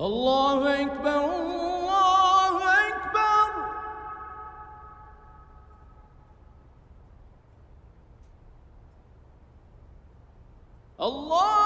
الله أكبر الله أكبر الله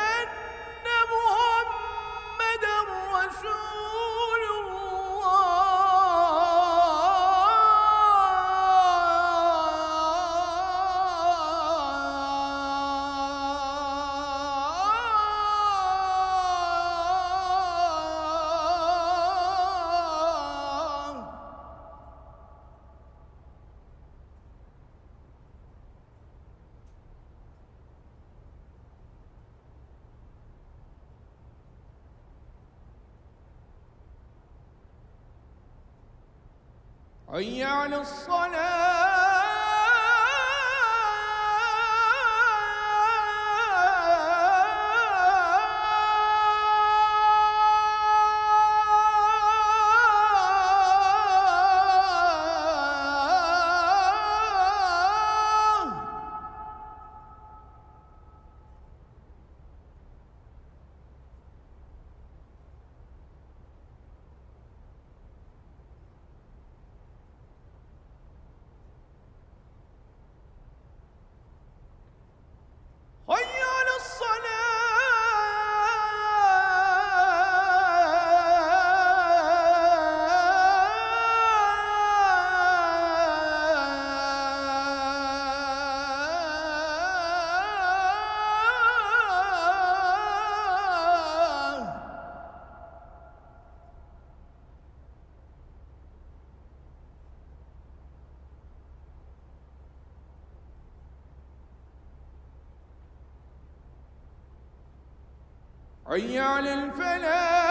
حي على الصلاة. حي على الفلاح.